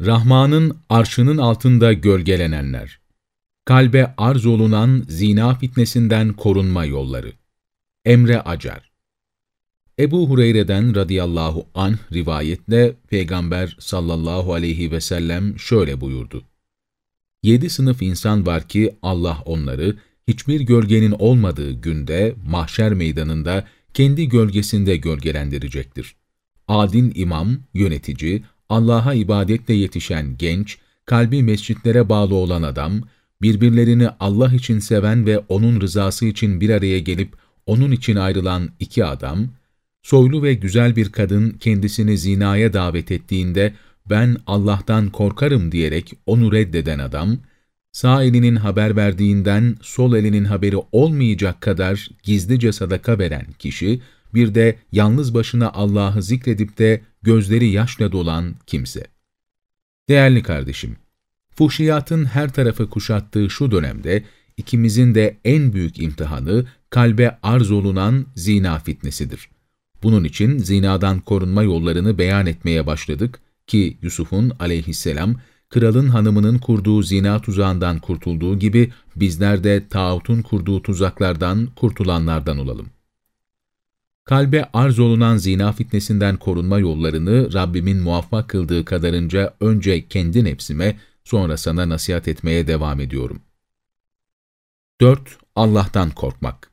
Rahman'ın arşının altında gölgelenenler. Kalbe arz olunan zina fitnesinden korunma yolları. Emre Acar Ebu Hureyre'den radıyallahu anh rivayetle Peygamber sallallahu aleyhi ve sellem şöyle buyurdu. Yedi sınıf insan var ki Allah onları hiçbir gölgenin olmadığı günde mahşer meydanında kendi gölgesinde gölgelendirecektir. Adil imam, yönetici, Allah'a ibadetle yetişen genç, kalbi mescitlere bağlı olan adam, birbirlerini Allah için seven ve O'nun rızası için bir araya gelip O'nun için ayrılan iki adam, soylu ve güzel bir kadın kendisini zinaya davet ettiğinde ben Allah'tan korkarım diyerek onu reddeden adam, sağ elinin haber verdiğinden sol elinin haberi olmayacak kadar gizlice sadaka veren kişi, bir de yalnız başına Allah'ı zikredip de gözleri yaşla dolan kimse. Değerli kardeşim, fuhşiyatın her tarafı kuşattığı şu dönemde, ikimizin de en büyük imtihanı kalbe arz olunan zina fitnesidir. Bunun için zinadan korunma yollarını beyan etmeye başladık ki Yusuf'un aleyhisselam, kralın hanımının kurduğu zina tuzağından kurtulduğu gibi bizler de tağutun kurduğu tuzaklardan kurtulanlardan olalım. Kalbe arz olunan zina fitnesinden korunma yollarını Rabbimin muvaffak kıldığı kadarınca önce kendi nefsime, sonra sana nasihat etmeye devam ediyorum. 4. Allah'tan korkmak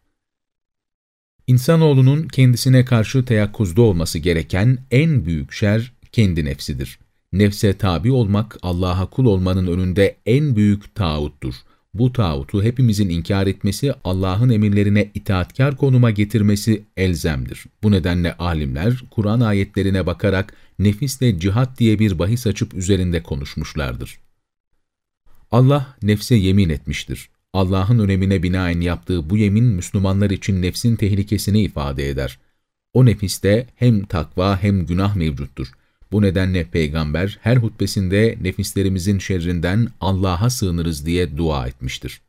İnsanoğlunun kendisine karşı teyakkuzda olması gereken en büyük şer kendi nefsidir. Nefse tabi olmak, Allah'a kul olmanın önünde en büyük tağuttur. Bu tağutu hepimizin inkar etmesi, Allah'ın emirlerine itaatkar konuma getirmesi elzemdir. Bu nedenle alimler, Kur'an ayetlerine bakarak nefisle cihat diye bir bahis açıp üzerinde konuşmuşlardır. Allah nefse yemin etmiştir. Allah'ın önemine binaen yaptığı bu yemin Müslümanlar için nefsin tehlikesini ifade eder. O nefiste hem takva hem günah mevcuttur. Bu nedenle Peygamber her hutbesinde nefislerimizin şerrinden Allah'a sığınırız diye dua etmiştir.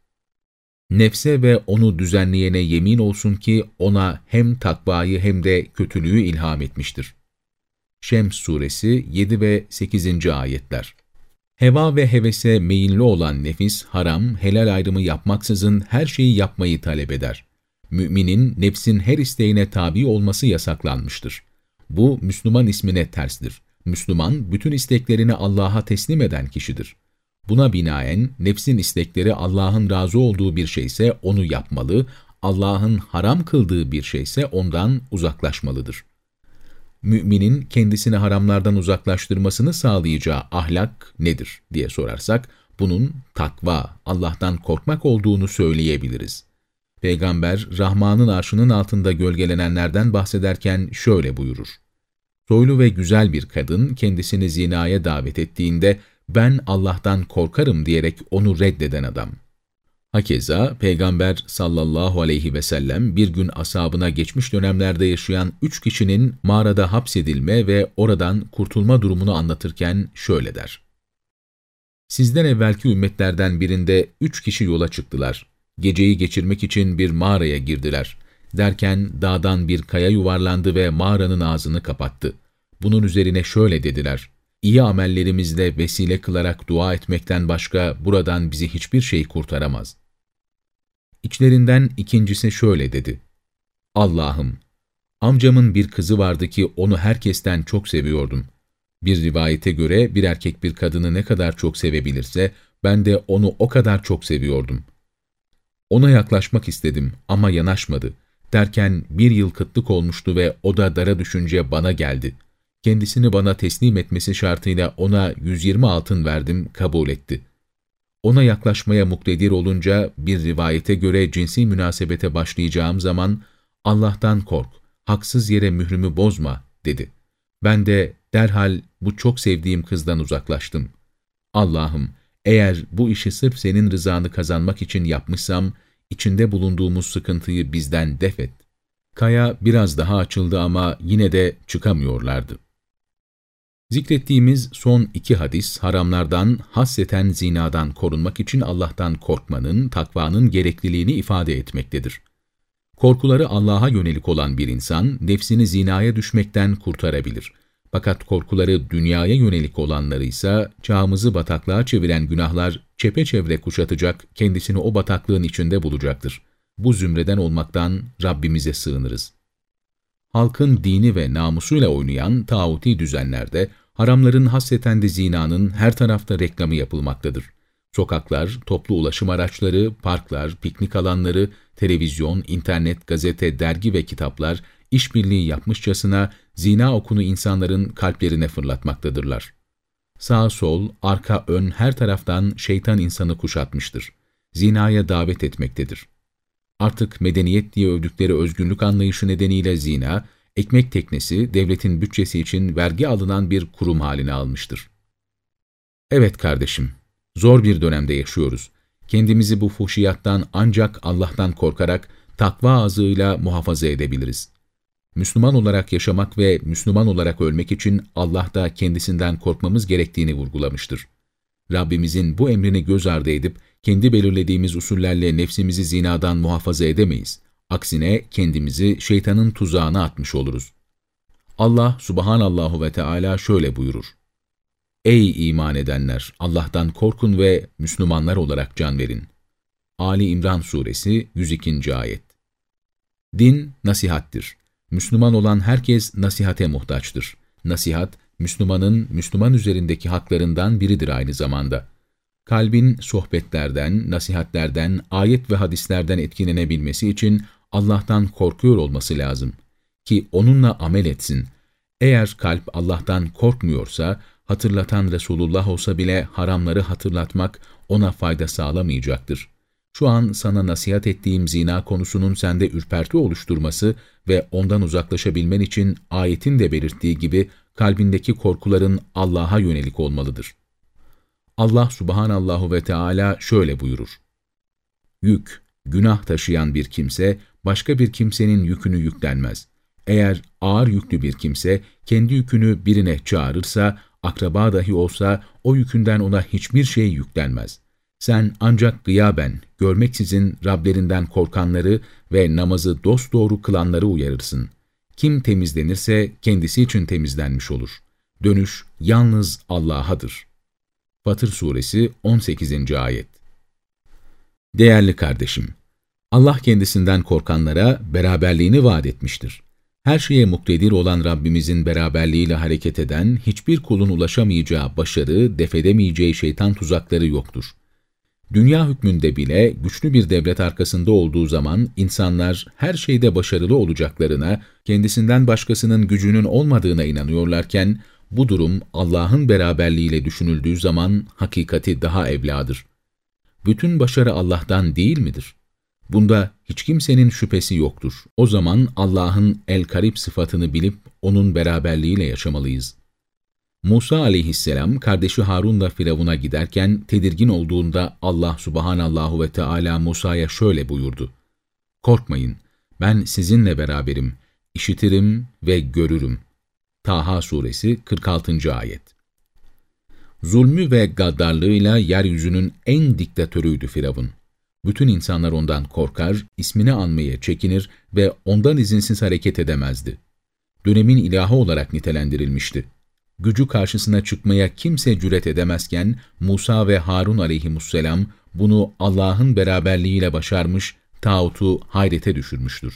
Nefse ve onu düzenleyene yemin olsun ki ona hem takvayı hem de kötülüğü ilham etmiştir. Şems Suresi 7 ve 8. Ayetler Heva ve hevese meyilli olan nefis, haram, helal ayrımı yapmaksızın her şeyi yapmayı talep eder. Müminin nefsin her isteğine tabi olması yasaklanmıştır. Bu, Müslüman ismine tersdir. Müslüman, bütün isteklerini Allah'a teslim eden kişidir. Buna binaen, nefsin istekleri Allah'ın razı olduğu bir şeyse onu yapmalı, Allah'ın haram kıldığı bir şeyse ondan uzaklaşmalıdır müminin kendisini haramlardan uzaklaştırmasını sağlayacağı ahlak nedir diye sorarsak, bunun takva, Allah'tan korkmak olduğunu söyleyebiliriz. Peygamber, Rahman'ın arşının altında gölgelenenlerden bahsederken şöyle buyurur. Soylu ve güzel bir kadın kendisini zinaya davet ettiğinde, ben Allah'tan korkarım diyerek onu reddeden adam. Hakeza Peygamber sallallahu aleyhi ve sellem bir gün asabına geçmiş dönemlerde yaşayan üç kişinin mağarada hapsedilme ve oradan kurtulma durumunu anlatırken şöyle der. Sizden evvelki ümmetlerden birinde üç kişi yola çıktılar. Geceyi geçirmek için bir mağaraya girdiler. Derken dağdan bir kaya yuvarlandı ve mağaranın ağzını kapattı. Bunun üzerine şöyle dediler iyi amellerimizle vesile kılarak dua etmekten başka buradan bizi hiçbir şey kurtaramaz. İçlerinden ikincisi şöyle dedi. Allah'ım, amcamın bir kızı vardı ki onu herkesten çok seviyordum. Bir rivayete göre bir erkek bir kadını ne kadar çok sevebilirse, ben de onu o kadar çok seviyordum. Ona yaklaşmak istedim ama yanaşmadı. Derken bir yıl kıtlık olmuştu ve o da dara düşünce bana geldi. Kendisini bana teslim etmesi şartıyla ona 120 altın verdim, kabul etti.'' Ona yaklaşmaya muktedir olunca bir rivayete göre cinsi münasebete başlayacağım zaman Allah'tan kork, haksız yere mührümü bozma dedi. Ben de derhal bu çok sevdiğim kızdan uzaklaştım. Allah'ım eğer bu işi sırf senin rızanı kazanmak için yapmışsam, içinde bulunduğumuz sıkıntıyı bizden def et. Kaya biraz daha açıldı ama yine de çıkamıyorlardı. Zikrettiğimiz son iki hadis, haramlardan, hasseten zinadan korunmak için Allah'tan korkmanın, takvanın gerekliliğini ifade etmektedir. Korkuları Allah'a yönelik olan bir insan, nefsini zinaya düşmekten kurtarabilir. Fakat korkuları dünyaya yönelik olanları ise çağımızı bataklığa çeviren günahlar çepeçevre kuşatacak, kendisini o bataklığın içinde bulacaktır. Bu zümreden olmaktan Rabbimize sığınırız. Halkın dini ve namusuyla oynayan tağuti düzenlerde, haramların hasreten de zinanın her tarafta reklamı yapılmaktadır. Sokaklar, toplu ulaşım araçları, parklar, piknik alanları, televizyon, internet, gazete, dergi ve kitaplar işbirliği yapmışçasına zina okunu insanların kalplerine fırlatmaktadırlar. Sağ sol, arka ön her taraftan şeytan insanı kuşatmıştır. Zinaya davet etmektedir. Artık medeniyet diye övdükleri özgürlük anlayışı nedeniyle zina, ekmek teknesi, devletin bütçesi için vergi alınan bir kurum haline almıştır. Evet kardeşim, zor bir dönemde yaşıyoruz. Kendimizi bu fuhşiyattan ancak Allah'tan korkarak takva ağzıyla muhafaza edebiliriz. Müslüman olarak yaşamak ve Müslüman olarak ölmek için Allah da kendisinden korkmamız gerektiğini vurgulamıştır. Rabbimizin bu emrini göz ardı edip, kendi belirlediğimiz usullerle nefsimizi zinadan muhafaza edemeyiz. Aksine kendimizi şeytanın tuzağına atmış oluruz. Allah subhanallahu ve Teala şöyle buyurur. Ey iman edenler! Allah'tan korkun ve Müslümanlar olarak can verin. Ali İmran Suresi 102. Ayet Din, nasihattir. Müslüman olan herkes nasihate muhtaçtır. Nasihat, Müslümanın Müslüman üzerindeki haklarından biridir aynı zamanda. Kalbin sohbetlerden, nasihatlerden, ayet ve hadislerden etkilenebilmesi için Allah'tan korkuyor olması lazım. Ki onunla amel etsin. Eğer kalp Allah'tan korkmuyorsa, hatırlatan Resulullah olsa bile haramları hatırlatmak ona fayda sağlamayacaktır. Şu an sana nasihat ettiğim zina konusunun sende ürperti oluşturması ve ondan uzaklaşabilmen için ayetin de belirttiği gibi kalbindeki korkuların Allah'a yönelik olmalıdır. Allah subhanallahu ve Teala şöyle buyurur. Yük, günah taşıyan bir kimse başka bir kimsenin yükünü yüklenmez. Eğer ağır yüklü bir kimse kendi yükünü birine çağırırsa, akraba dahi olsa o yükünden ona hiçbir şey yüklenmez. Sen ancak gıyaben, görmeksizin Rablerinden korkanları ve namazı dosdoğru kılanları uyarırsın. Kim temizlenirse kendisi için temizlenmiş olur. Dönüş yalnız Allah'adır. Fatır Suresi 18. Ayet Değerli kardeşim, Allah kendisinden korkanlara beraberliğini vaat etmiştir. Her şeye muktedir olan Rabbimizin beraberliğiyle hareket eden, hiçbir kulun ulaşamayacağı başarı, defedemeyeceği şeytan tuzakları yoktur. Dünya hükmünde bile güçlü bir devlet arkasında olduğu zaman insanlar her şeyde başarılı olacaklarına, kendisinden başkasının gücünün olmadığına inanıyorlarken, bu durum Allah'ın beraberliğiyle düşünüldüğü zaman hakikati daha evladır. Bütün başarı Allah'tan değil midir? Bunda hiç kimsenin şüphesi yoktur. O zaman Allah'ın el-Karib sıfatını bilip onun beraberliğiyle yaşamalıyız. Musa aleyhisselam kardeşi Harun'la Firavun'a giderken tedirgin olduğunda Allah subhanallahu ve Teala Musa'ya şöyle buyurdu. Korkmayın, ben sizinle beraberim, işitirim ve görürüm. Taha suresi 46. ayet Zulmü ve gaddarlığıyla yeryüzünün en diktatörüydü Firavun. Bütün insanlar ondan korkar, ismini anmaya çekinir ve ondan izinsiz hareket edemezdi. Dönemin ilahı olarak nitelendirilmişti gücü karşısına çıkmaya kimse cüret edemezken Musa ve Harun aleyhimusselam bunu Allah'ın beraberliğiyle başarmış, tağutu hayrete düşürmüştür.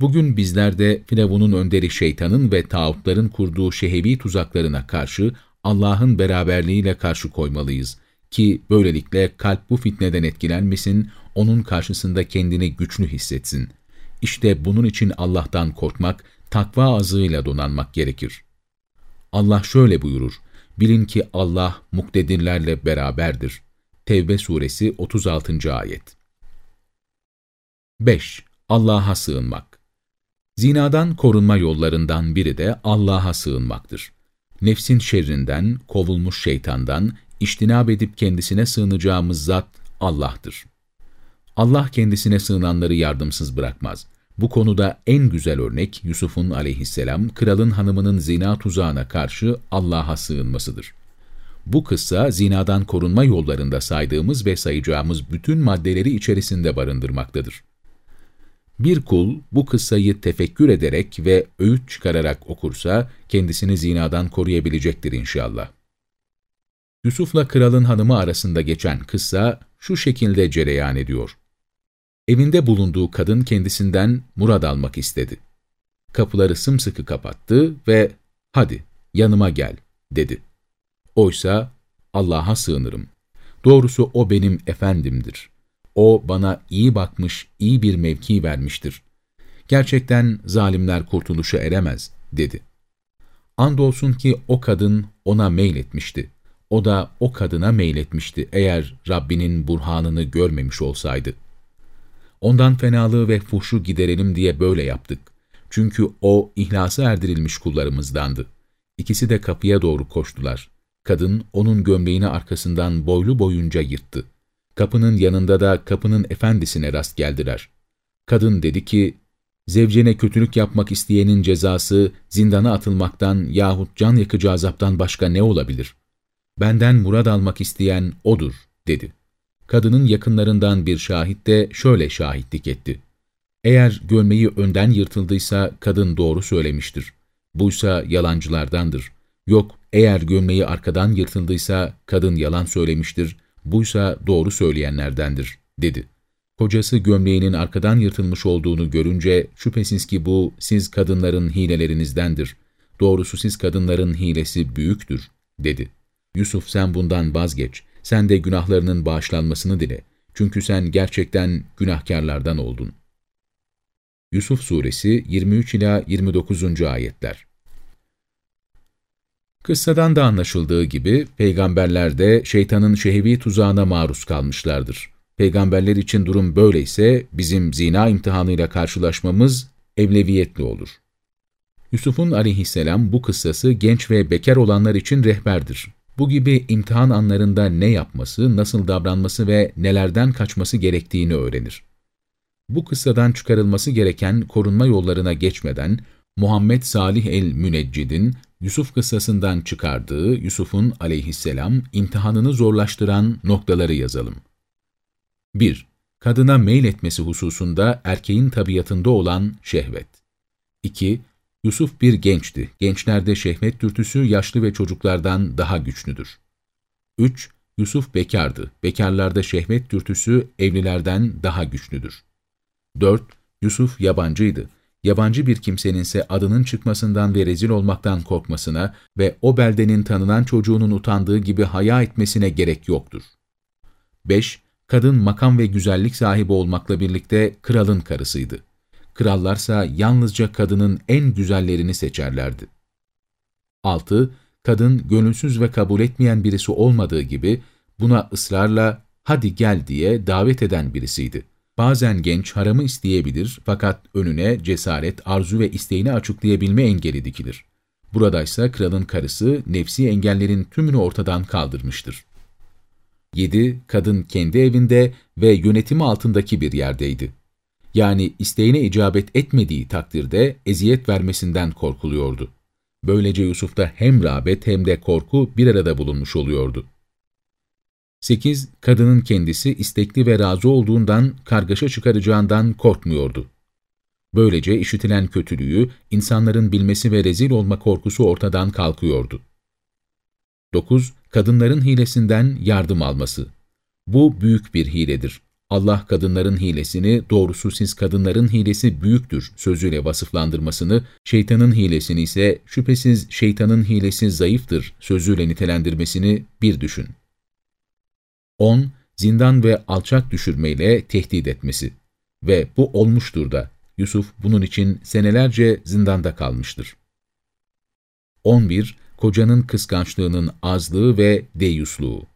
Bugün bizler de Firavun'un önderi şeytanın ve tağutların kurduğu şehevi tuzaklarına karşı Allah'ın beraberliğiyle karşı koymalıyız ki böylelikle kalp bu fitneden etkilenmesin, onun karşısında kendini güçlü hissetsin. İşte bunun için Allah'tan korkmak, takva azığıyla donanmak gerekir. Allah şöyle buyurur, bilin ki Allah muktedirlerle beraberdir. Tevbe suresi 36. ayet 5. Allah'a sığınmak Zinadan korunma yollarından biri de Allah'a sığınmaktır. Nefsin şerrinden, kovulmuş şeytandan, iştinab edip kendisine sığınacağımız zat Allah'tır. Allah kendisine sığınanları yardımsız bırakmaz. Bu konuda en güzel örnek Yusuf'un aleyhisselam kralın hanımının zina tuzağına karşı Allah'a sığınmasıdır. Bu kıssa zinadan korunma yollarında saydığımız ve sayacağımız bütün maddeleri içerisinde barındırmaktadır. Bir kul bu kıssayı tefekkür ederek ve öğüt çıkararak okursa kendisini zinadan koruyabilecektir inşallah. Yusuf'la kralın hanımı arasında geçen kıssa şu şekilde cereyan ediyor. Evinde bulunduğu kadın kendisinden murad almak istedi. Kapıları sımsıkı kapattı ve ''Hadi yanıma gel'' dedi. Oysa Allah'a sığınırım. Doğrusu o benim efendimdir. O bana iyi bakmış, iyi bir mevki vermiştir. Gerçekten zalimler kurtuluşa eremez, dedi. Andolsun ki o kadın ona meyletmişti. O da o kadına meyletmişti eğer Rabbinin burhanını görmemiş olsaydı. Ondan fenalığı ve fuhşu giderelim diye böyle yaptık. Çünkü o ihlası erdirilmiş kullarımızdandı. İkisi de kapıya doğru koştular. Kadın onun gömleğini arkasından boylu boyunca yırttı. Kapının yanında da kapının efendisine rast geldiler. Kadın dedi ki, zevcene kötülük yapmak isteyenin cezası zindana atılmaktan yahut can yakıcı azaptan başka ne olabilir? Benden murad almak isteyen odur, dedi. Kadının yakınlarından bir şahit de şöyle şahitlik etti. Eğer gömleği önden yırtıldıysa kadın doğru söylemiştir. Buysa yalancılardandır. Yok, eğer gömleği arkadan yırtıldıysa kadın yalan söylemiştir, buysa doğru söyleyenlerdendir, dedi. Kocası gömleğinin arkadan yırtılmış olduğunu görünce, şüphesiz ki bu siz kadınların hilelerinizdendir. Doğrusu siz kadınların hilesi büyüktür, dedi. Yusuf sen bundan vazgeç, sen de günahlarının bağışlanmasını dile. Çünkü sen gerçekten günahkarlardan oldun. Yusuf Suresi 23 ila 29. ayetler. Kıssadan da anlaşıldığı gibi peygamberler de şeytanın şehevi tuzağına maruz kalmışlardır. Peygamberler için durum böyleyse bizim zina imtihanıyla karşılaşmamız evleviyetli olur. Yusuf'un aleyhisselam bu kıssası genç ve bekar olanlar için rehberdir. Bu gibi imtihan anlarında ne yapması, nasıl davranması ve nelerden kaçması gerektiğini öğrenir. Bu kıssadan çıkarılması gereken korunma yollarına geçmeden, Muhammed Salih el-Müneccid'in Yusuf kıssasından çıkardığı Yusuf'un aleyhisselam imtihanını zorlaştıran noktaları yazalım. 1. Kadına meyletmesi hususunda erkeğin tabiatında olan şehvet. 2. Yusuf bir gençti. Gençlerde şehvet dürtüsü yaşlı ve çocuklardan daha güçlüdür. 3. Yusuf bekardı. Bekarlarda şehvet dürtüsü evlilerden daha güçlüdür. 4. Yusuf yabancıydı yabancı bir kimsenin ise adının çıkmasından ve rezil olmaktan korkmasına ve o beldenin tanınan çocuğunun utandığı gibi haya etmesine gerek yoktur. 5. Kadın makam ve güzellik sahibi olmakla birlikte kralın karısıydı. Krallarsa yalnızca kadının en güzellerini seçerlerdi. 6. Kadın gönülsüz ve kabul etmeyen birisi olmadığı gibi buna ısrarla hadi gel diye davet eden birisiydi. Bazen genç haramı isteyebilir fakat önüne cesaret, arzu ve isteğini açıklayabilme engeli dikilir. Buradaysa kralın karısı nefsi engellerin tümünü ortadan kaldırmıştır. 7. Kadın kendi evinde ve yönetimi altındaki bir yerdeydi. Yani isteğine icabet etmediği takdirde eziyet vermesinden korkuluyordu. Böylece Yusuf'ta hem rağbet hem de korku bir arada bulunmuş oluyordu. 8. Kadının kendisi istekli ve razı olduğundan, kargaşa çıkaracağından korkmuyordu. Böylece işitilen kötülüğü, insanların bilmesi ve rezil olma korkusu ortadan kalkıyordu. 9. Kadınların hilesinden yardım alması. Bu büyük bir hiledir. Allah kadınların hilesini, doğrusu siz kadınların hilesi büyüktür sözüyle vasıflandırmasını, şeytanın hilesini ise şüphesiz şeytanın hilesi zayıftır sözüyle nitelendirmesini bir düşün. 10. Zindan ve alçak düşürmeyle tehdit etmesi. Ve bu olmuştur da Yusuf bunun için senelerce zindanda kalmıştır. 11. Kocanın kıskançlığının azlığı ve deyusluğu.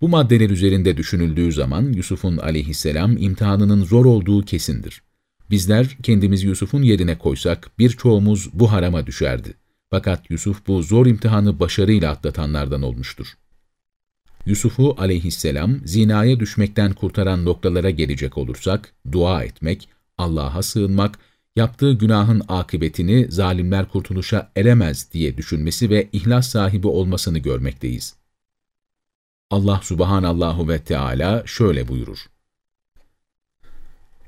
Bu maddeler üzerinde düşünüldüğü zaman Yusuf'un aleyhisselam imtihanının zor olduğu kesindir. Bizler kendimizi Yusuf'un yerine koysak birçoğumuz bu harama düşerdi. Fakat Yusuf bu zor imtihanı başarıyla atlatanlardan olmuştur. Yusuf'u aleyhisselam zinaya düşmekten kurtaran noktalara gelecek olursak, dua etmek, Allah'a sığınmak, yaptığı günahın akıbetini zalimler kurtuluşa eremez diye düşünmesi ve ihlas sahibi olmasını görmekteyiz. Allah subhanallahu ve Teala şöyle buyurur.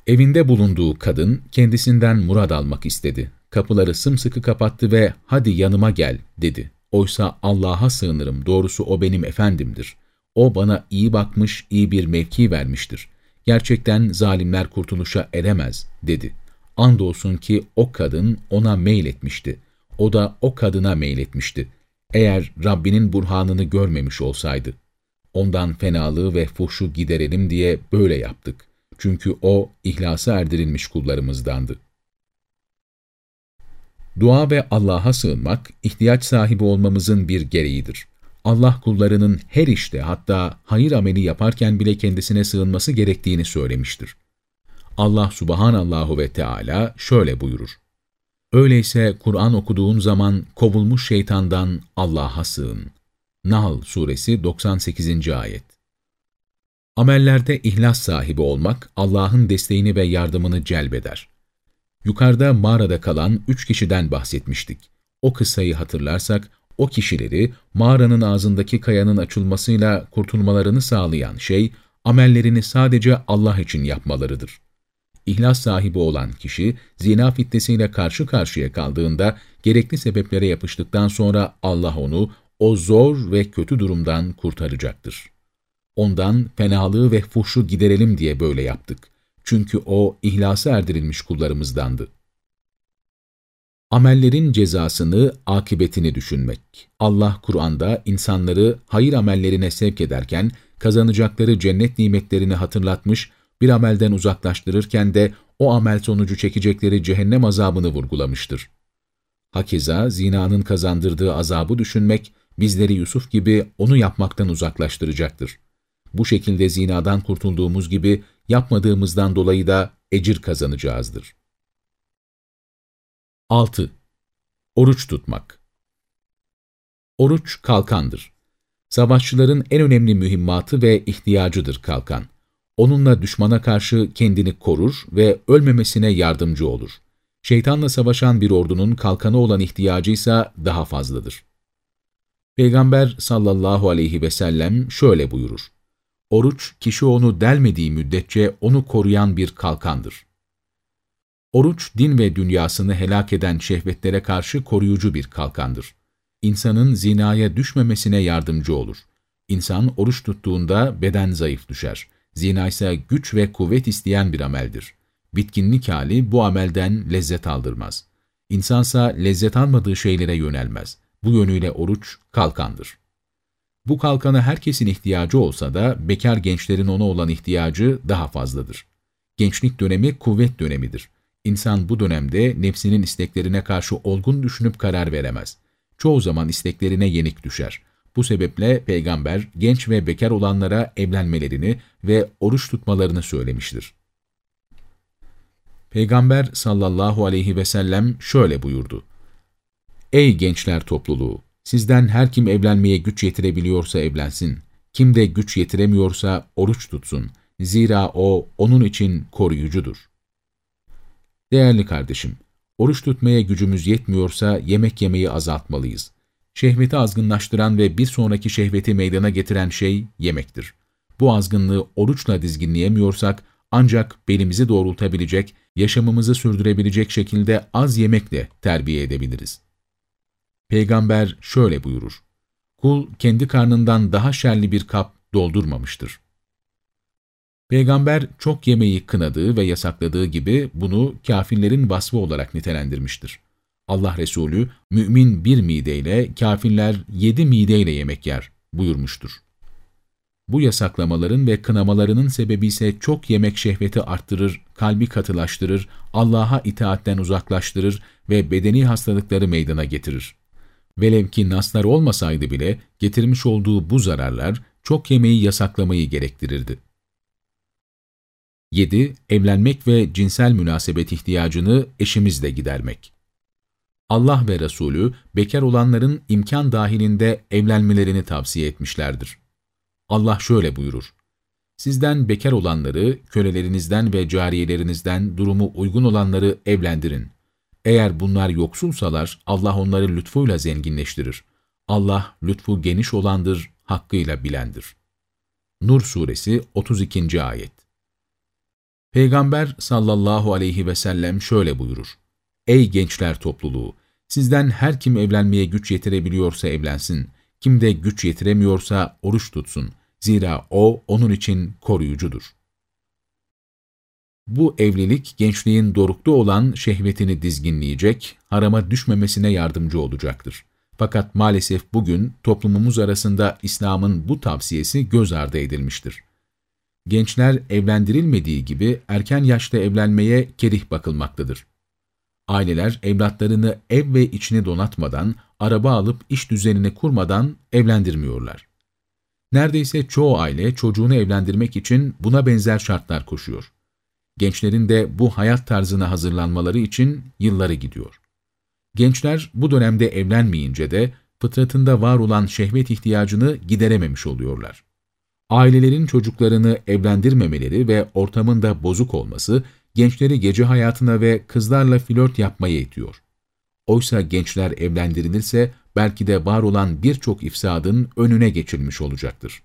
Evinde bulunduğu kadın kendisinden murad almak istedi. Kapıları sımsıkı kapattı ve hadi yanıma gel dedi. Oysa Allah'a sığınırım, doğrusu o benim efendimdir. O bana iyi bakmış, iyi bir mevki vermiştir. Gerçekten zalimler kurtuluşa eremez dedi. Andolsun ki o kadın ona meyletmişti. O da o kadına meyletmişti. Eğer Rabbinin burhanını görmemiş olsaydı. Ondan fenalığı ve fuhşu giderelim diye böyle yaptık. Çünkü o ihlasa erdirilmiş kullarımızdandı. Dua ve Allah'a sığınmak, ihtiyaç sahibi olmamızın bir gereğidir. Allah kullarının her işte hatta hayır ameli yaparken bile kendisine sığınması gerektiğini söylemiştir. Allah subhanallahu ve Teala şöyle buyurur. Öyleyse Kur'an okuduğun zaman kovulmuş şeytandan Allah'a sığın. Nahl Suresi 98. Ayet Amellerde ihlas sahibi olmak, Allah'ın desteğini ve yardımını celbeder. Yukarıda mağarada kalan üç kişiden bahsetmiştik. O kıssayı hatırlarsak, o kişileri mağaranın ağzındaki kayanın açılmasıyla kurtulmalarını sağlayan şey, amellerini sadece Allah için yapmalarıdır. İhlas sahibi olan kişi, zina fitnesiyle karşı karşıya kaldığında, gerekli sebeplere yapıştıktan sonra Allah onu, o zor ve kötü durumdan kurtaracaktır. Ondan fenalığı ve fuhşu giderelim diye böyle yaptık. Çünkü o ihlasa erdirilmiş kullarımızdandı. Amellerin cezasını, akıbetini düşünmek. Allah Kur'an'da insanları hayır amellerine sevk ederken kazanacakları cennet nimetlerini hatırlatmış, bir amelden uzaklaştırırken de o amel sonucu çekecekleri cehennem azabını vurgulamıştır. Hakeza zinanın kazandırdığı azabı düşünmek, bizleri Yusuf gibi onu yapmaktan uzaklaştıracaktır. Bu şekilde zinadan kurtulduğumuz gibi yapmadığımızdan dolayı da ecir kazanacağızdır. 6. Oruç tutmak Oruç kalkandır. Savaşçıların en önemli mühimmatı ve ihtiyacıdır kalkan. Onunla düşmana karşı kendini korur ve ölmemesine yardımcı olur. Şeytanla savaşan bir ordunun kalkanı olan ihtiyacı ise daha fazladır. Peygamber sallallahu aleyhi ve sellem şöyle buyurur. Oruç, kişi onu delmediği müddetçe onu koruyan bir kalkandır. Oruç, din ve dünyasını helak eden şehvetlere karşı koruyucu bir kalkandır. İnsanın zinaya düşmemesine yardımcı olur. İnsan oruç tuttuğunda beden zayıf düşer. Zina ise güç ve kuvvet isteyen bir ameldir. Bitkinlik hali bu amelden lezzet aldırmaz. İnsansa lezzet almadığı şeylere yönelmez. Bu yönüyle oruç kalkandır. Bu kalkana herkesin ihtiyacı olsa da bekar gençlerin ona olan ihtiyacı daha fazladır. Gençlik dönemi kuvvet dönemidir. İnsan bu dönemde nefsinin isteklerine karşı olgun düşünüp karar veremez. Çoğu zaman isteklerine yenik düşer. Bu sebeple peygamber genç ve bekar olanlara evlenmelerini ve oruç tutmalarını söylemiştir. Peygamber sallallahu aleyhi ve sellem şöyle buyurdu. Ey gençler topluluğu! Sizden her kim evlenmeye güç yetirebiliyorsa evlensin. Kim de güç yetiremiyorsa oruç tutsun. Zira o, onun için koruyucudur. Değerli kardeşim, oruç tutmaya gücümüz yetmiyorsa yemek yemeyi azaltmalıyız. Şehveti azgınlaştıran ve bir sonraki şehveti meydana getiren şey yemektir. Bu azgınlığı oruçla dizginleyemiyorsak ancak belimizi doğrultabilecek, yaşamımızı sürdürebilecek şekilde az yemekle terbiye edebiliriz. Peygamber şöyle buyurur. Kul kendi karnından daha şerli bir kap doldurmamıştır. Peygamber çok yemeği kınadığı ve yasakladığı gibi bunu kafirlerin vasfı olarak nitelendirmiştir. Allah Resulü, mümin bir mideyle, kafirler yedi mideyle yemek yer buyurmuştur. Bu yasaklamaların ve kınamalarının sebebi ise çok yemek şehveti arttırır, kalbi katılaştırır, Allah'a itaatten uzaklaştırır ve bedeni hastalıkları meydana getirir. Velev ki naslar olmasaydı bile getirmiş olduğu bu zararlar çok yemeği yasaklamayı gerektirirdi. 7. Evlenmek ve cinsel münasebet ihtiyacını eşimizle gidermek. Allah ve Resulü bekar olanların imkan dahilinde evlenmelerini tavsiye etmişlerdir. Allah şöyle buyurur. Sizden bekar olanları, kölelerinizden ve cariyelerinizden durumu uygun olanları evlendirin. Eğer bunlar yoksulsalar Allah onları lütfuyla zenginleştirir. Allah lütfu geniş olandır, hakkıyla bilendir. Nur Suresi 32. Ayet Peygamber sallallahu aleyhi ve sellem şöyle buyurur. Ey gençler topluluğu! Sizden her kim evlenmeye güç yetirebiliyorsa evlensin. Kim de güç yetiremiyorsa oruç tutsun. Zira o onun için koruyucudur. Bu evlilik gençliğin dorukta olan şehvetini dizginleyecek, harama düşmemesine yardımcı olacaktır. Fakat maalesef bugün toplumumuz arasında İslam'ın bu tavsiyesi göz ardı edilmiştir. Gençler evlendirilmediği gibi erken yaşta evlenmeye kerih bakılmaktadır. Aileler evlatlarını ev ve içini donatmadan, araba alıp iş düzenini kurmadan evlendirmiyorlar. Neredeyse çoğu aile çocuğunu evlendirmek için buna benzer şartlar koşuyor. Gençlerin de bu hayat tarzına hazırlanmaları için yılları gidiyor. Gençler bu dönemde evlenmeyince de fıtratında var olan şehvet ihtiyacını giderememiş oluyorlar. Ailelerin çocuklarını evlendirmemeleri ve ortamın da bozuk olması, gençleri gece hayatına ve kızlarla flört yapmaya itiyor. Oysa gençler evlendirilirse belki de var olan birçok ifsadın önüne geçilmiş olacaktır.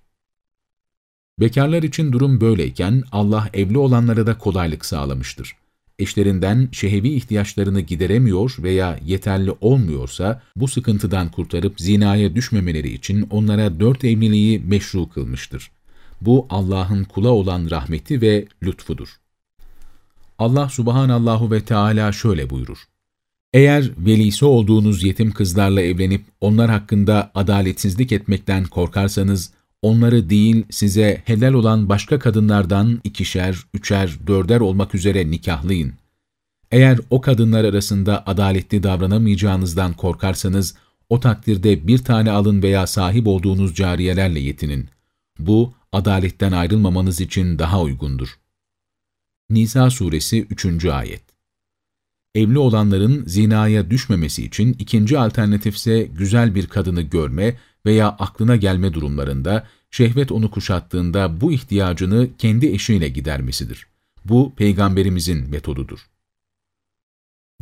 Bekarlar için durum böyleyken Allah evli olanlara da kolaylık sağlamıştır. Eşlerinden şehevi ihtiyaçlarını gideremiyor veya yeterli olmuyorsa bu sıkıntıdan kurtarıp zinaya düşmemeleri için onlara dört evliliği meşru kılmıştır. Bu Allah'ın kula olan rahmeti ve lütfudur. Allah subhanallahu ve Teala şöyle buyurur. Eğer velisi olduğunuz yetim kızlarla evlenip onlar hakkında adaletsizlik etmekten korkarsanız, onları değil size helal olan başka kadınlardan ikişer, üçer, dörder olmak üzere nikahlayın. Eğer o kadınlar arasında adaletli davranamayacağınızdan korkarsanız, o takdirde bir tane alın veya sahip olduğunuz cariyelerle yetinin. Bu, adaletten ayrılmamanız için daha uygundur. Nisa suresi 3. ayet Evli olanların zinaya düşmemesi için ikinci alternatifse güzel bir kadını görme veya aklına gelme durumlarında şehvet onu kuşattığında bu ihtiyacını kendi eşiyle gidermesidir. Bu Peygamberimizin metodudur.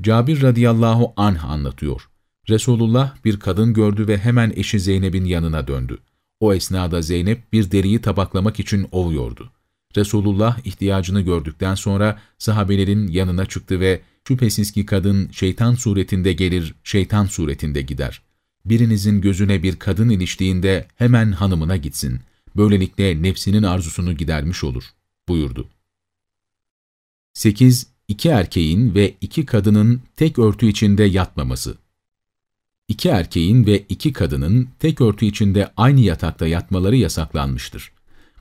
Cabir radıyallahu anh anlatıyor. Resulullah bir kadın gördü ve hemen eşi Zeynep'in yanına döndü. O esnada Zeynep bir deriyi tabaklamak için ovuyordu. Resulullah ihtiyacını gördükten sonra sahabelerin yanına çıktı ve şüphesiz ki kadın şeytan suretinde gelir, şeytan suretinde gider. Birinizin gözüne bir kadın iliştiğinde hemen hanımına gitsin. Böylelikle nefsinin arzusunu gidermiş olur, buyurdu. 8. İki erkeğin ve iki kadının tek örtü içinde yatmaması İki erkeğin ve iki kadının tek örtü içinde aynı yatakta yatmaları yasaklanmıştır.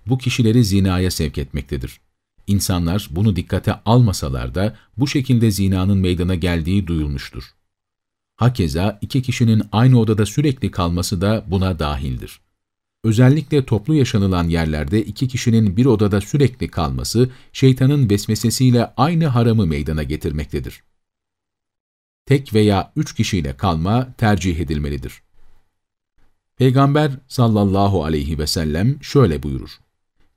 Bu kişileri zinaya sevk etmektedir. İnsanlar bunu dikkate almasalar da bu şekilde zinanın meydana geldiği duyulmuştur. Hakeza iki kişinin aynı odada sürekli kalması da buna dahildir. Özellikle toplu yaşanılan yerlerde iki kişinin bir odada sürekli kalması, şeytanın vesvesesiyle aynı haramı meydana getirmektedir. Tek veya üç kişiyle kalma tercih edilmelidir. Peygamber sallallahu aleyhi ve sellem şöyle buyurur.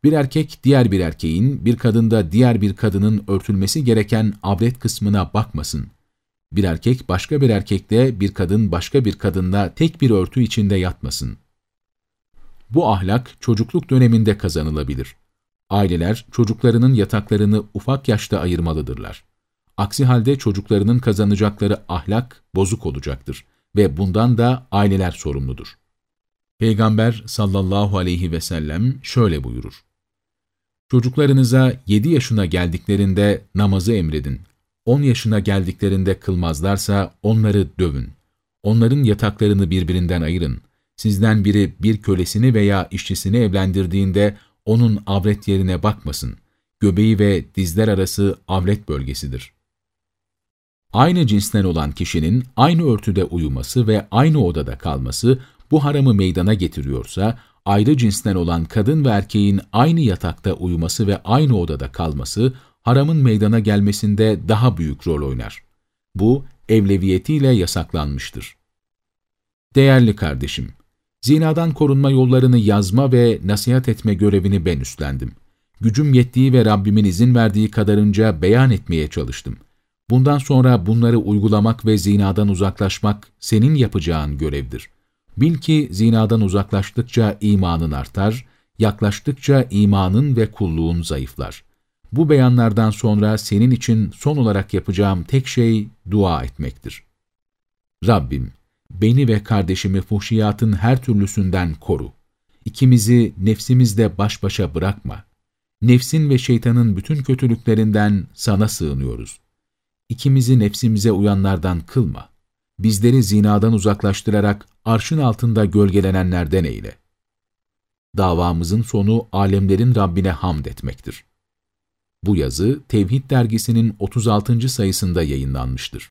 Bir erkek diğer bir erkeğin, bir kadında diğer bir kadının örtülmesi gereken avret kısmına bakmasın. Bir erkek başka bir erkekte, bir kadın başka bir kadınla tek bir örtü içinde yatmasın. Bu ahlak çocukluk döneminde kazanılabilir. Aileler çocuklarının yataklarını ufak yaşta ayırmalıdırlar. Aksi halde çocuklarının kazanacakları ahlak bozuk olacaktır ve bundan da aileler sorumludur. Peygamber sallallahu aleyhi ve sellem şöyle buyurur. Çocuklarınıza 7 yaşına geldiklerinde namazı emredin. 10 yaşına geldiklerinde kılmazlarsa onları dövün. Onların yataklarını birbirinden ayırın. Sizden biri bir kölesini veya işçisini evlendirdiğinde onun avret yerine bakmasın. Göbeği ve dizler arası avret bölgesidir. Aynı cinsten olan kişinin aynı örtüde uyuması ve aynı odada kalması bu haramı meydana getiriyorsa, ayrı cinsten olan kadın ve erkeğin aynı yatakta uyuması ve aynı odada kalması, haramın meydana gelmesinde daha büyük rol oynar. Bu, evleviyetiyle yasaklanmıştır. Değerli kardeşim, zinadan korunma yollarını yazma ve nasihat etme görevini ben üstlendim. Gücüm yettiği ve Rabbimin izin verdiği kadarınca beyan etmeye çalıştım. Bundan sonra bunları uygulamak ve zinadan uzaklaşmak senin yapacağın görevdir. Bil ki zinadan uzaklaştıkça imanın artar, yaklaştıkça imanın ve kulluğun zayıflar. Bu beyanlardan sonra senin için son olarak yapacağım tek şey dua etmektir. Rabbim, beni ve kardeşimi fuhşiyatın her türlüsünden koru. İkimizi nefsimizle baş başa bırakma. Nefsin ve şeytanın bütün kötülüklerinden sana sığınıyoruz. İkimizi nefsimize uyanlardan kılma. Bizleri zinadan uzaklaştırarak arşın altında gölgelenenlerden eyle. Davamızın sonu alemlerin Rabbine hamd etmektir. Bu yazı Tevhid dergisinin 36. sayısında yayınlanmıştır.